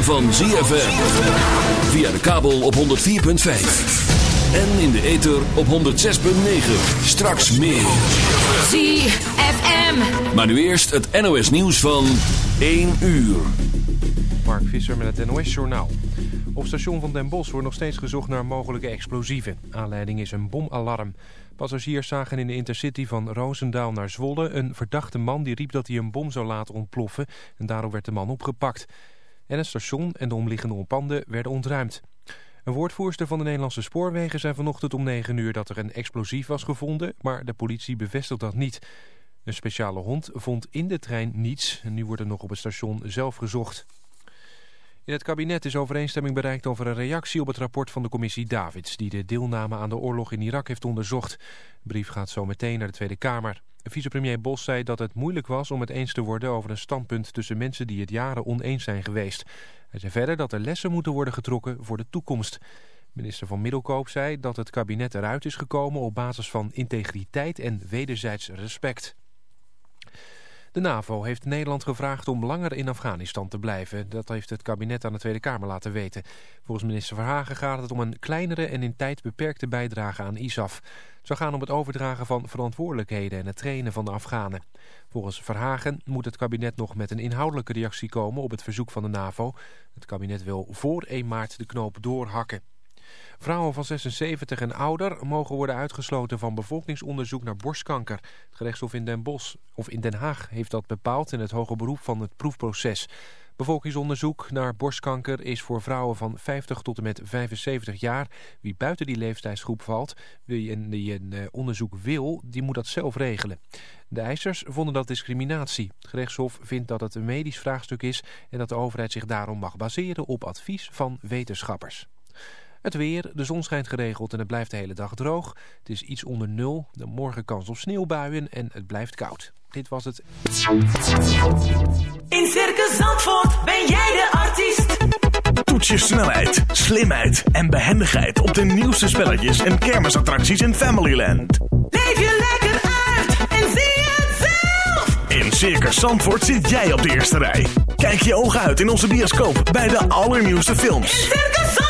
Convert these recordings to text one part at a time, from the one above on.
ritme van ZFM. Via de kabel op 104.5. En in de ether op 106.9. Straks meer. ZFM. Maar nu eerst het NOS nieuws van 1 uur. Mark Visser met het NOS Journaal. Op station van Den Bosch wordt nog steeds gezocht naar mogelijke explosieven. Aanleiding is een bomalarm. Passagiers zagen in de intercity van Roosendaal naar Zwolle... een verdachte man die riep dat hij een bom zou laten ontploffen... en daarom werd de man opgepakt. En het station en de omliggende panden werden ontruimd. Een woordvoerster van de Nederlandse Spoorwegen zei vanochtend om 9 uur... dat er een explosief was gevonden, maar de politie bevestigt dat niet. Een speciale hond vond in de trein niets... en nu wordt er nog op het station zelf gezocht. In het kabinet is overeenstemming bereikt over een reactie op het rapport van de commissie Davids... die de deelname aan de oorlog in Irak heeft onderzocht. De brief gaat zo meteen naar de Tweede Kamer. Vicepremier Bos zei dat het moeilijk was om het eens te worden over een standpunt tussen mensen die het jaren oneens zijn geweest. Hij zei verder dat er lessen moeten worden getrokken voor de toekomst. Minister van Middelkoop zei dat het kabinet eruit is gekomen op basis van integriteit en wederzijds respect. De NAVO heeft Nederland gevraagd om langer in Afghanistan te blijven. Dat heeft het kabinet aan de Tweede Kamer laten weten. Volgens minister Verhagen gaat het om een kleinere en in tijd beperkte bijdrage aan ISAF. Het zou gaan om het overdragen van verantwoordelijkheden en het trainen van de Afghanen. Volgens Verhagen moet het kabinet nog met een inhoudelijke reactie komen op het verzoek van de NAVO. Het kabinet wil voor 1 maart de knoop doorhakken. Vrouwen van 76 en ouder mogen worden uitgesloten van bevolkingsonderzoek naar borstkanker. Het gerechtshof in Den Bosch of in Den Haag heeft dat bepaald in het hoger beroep van het proefproces. Bevolkingsonderzoek naar borstkanker is voor vrouwen van 50 tot en met 75 jaar. Wie buiten die leeftijdsgroep valt, die een eh, onderzoek wil, die moet dat zelf regelen. De eisers vonden dat discriminatie. Het gerechtshof vindt dat het een medisch vraagstuk is en dat de overheid zich daarom mag baseren op advies van wetenschappers. Het weer, de zon schijnt geregeld en het blijft de hele dag droog. Het is iets onder nul, de morgen kans op sneeuwbuien en het blijft koud. Dit was het. In Circus Zandvoort ben jij de artiest. Toets je snelheid, slimheid en behendigheid op de nieuwste spelletjes en kermisattracties in Familyland. Leef je lekker uit en zie het zelf. In Circus Zandvoort zit jij op de eerste rij. Kijk je ogen uit in onze bioscoop bij de allernieuwste films. In Circus Zandvoort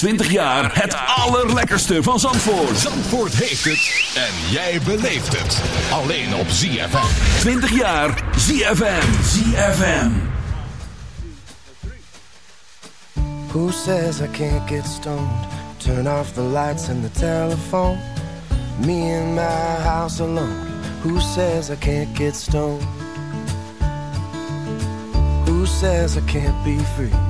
20 jaar het allerlekkerste van Zandvoort. Zandvoort heeft het en jij beleeft het. Alleen op ZFM. 20 jaar ZFM. ZFM. Who says I can't get stoned? Turn off the lights and the telephone. Me in my house alone. Who says I can't get stoned? Who says I can't be free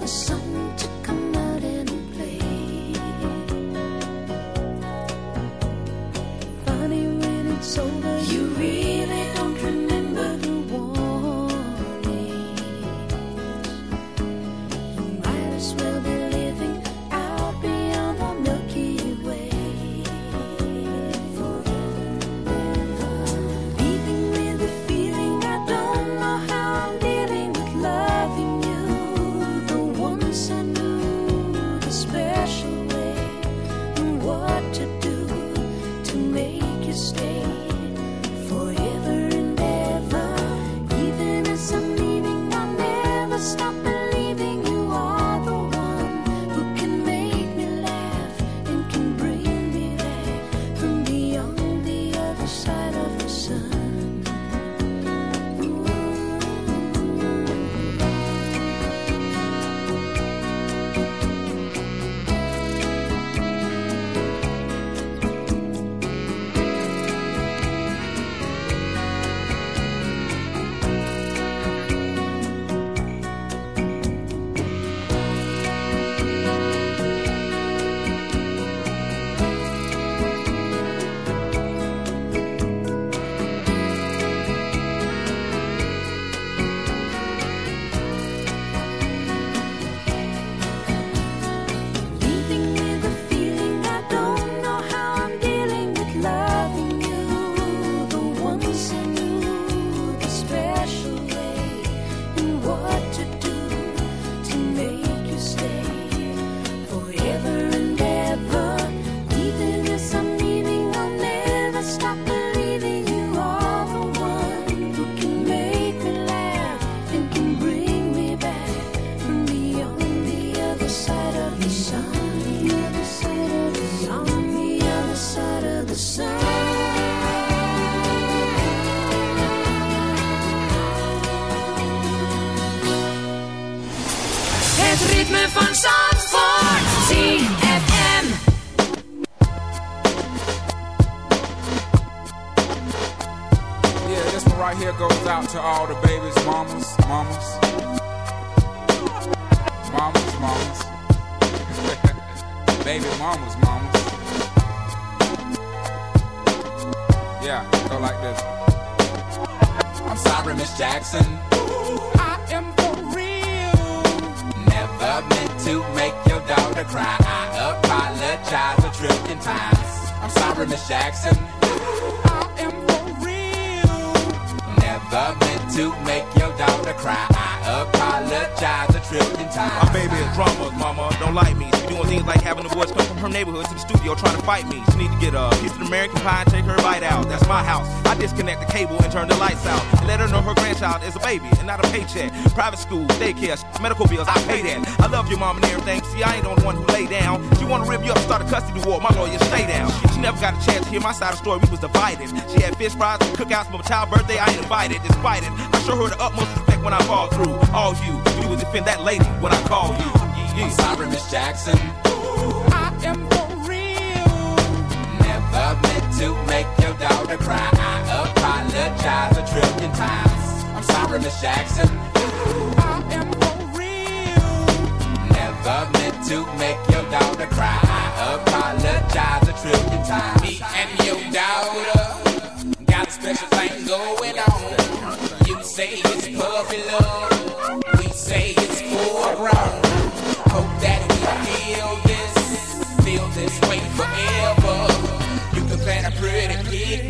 The sun to come chance to hear my side of the story. We was divided. She had fish fries and cookouts for my child's birthday. I ain't invited. Despite it, I show her the utmost respect when I fall through. All you, you would defend that lady when I call you. Yeah, I'm sorry, Miss Jackson. I am for real. Never meant to make your daughter cry. I apologize a trillion times. I'm sorry, Miss Jackson. To make your daughter cry. I apologize a trillion times. Me and your daughter got a special thing going on. You say it's puppy love. We say it's full grown. Hope that we feel this, feel this way forever. You can plan a pretty picnic,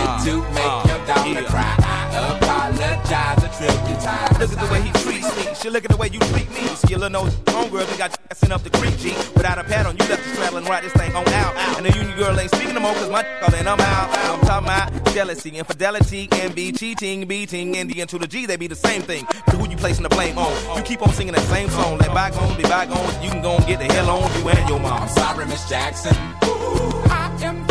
to uh, make uh, your daughter cry. I apologize a trillion times. Look at the way he treats me. She look at the way you treat me. See a little nose homegirl they got sent up the creek G. Without a pad on, you left the straddle and ride this thing on out. And the union girl ain't speaking no more cause my all in, I'm out. I'm talking about jealousy, infidelity, envy, cheating, beating, and the to the G, they be the same thing. So who you placing the blame on? You keep on singing that same song. Let bygones be bygones. You can go and get the hell on you and your mom. I'm sorry, Miss Jackson. Ooh, I am.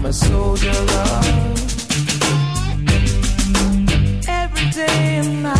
I'm a soldier, love. Every day and night.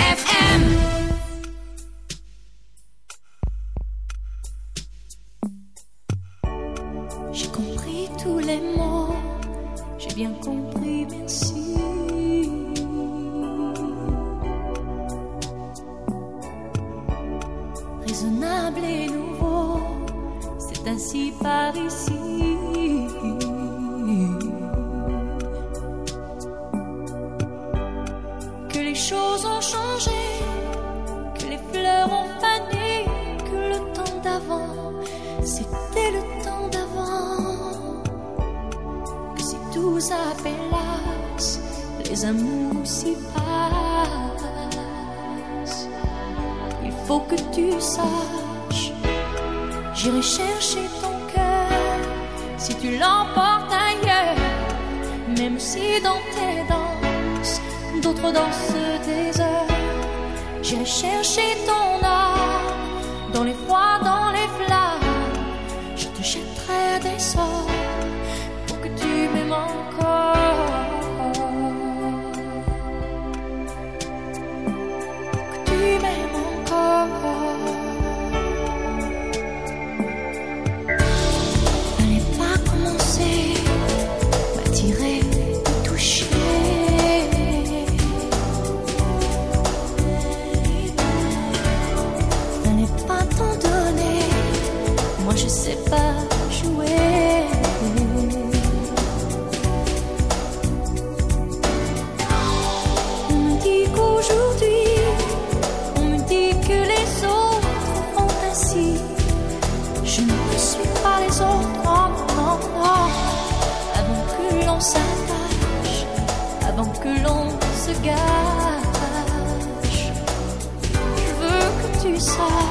sais pas jouer. On me dit qu'aujourd'hui, on me dit que les autres ont ainsi. Je ne suis pas les autres, non, non. Avant que l'on s'attache, avant que l'on se gâche, je veux que tu saches.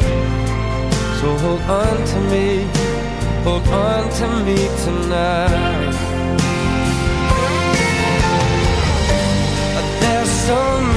So hold on to me, hold on to me tonight. There's so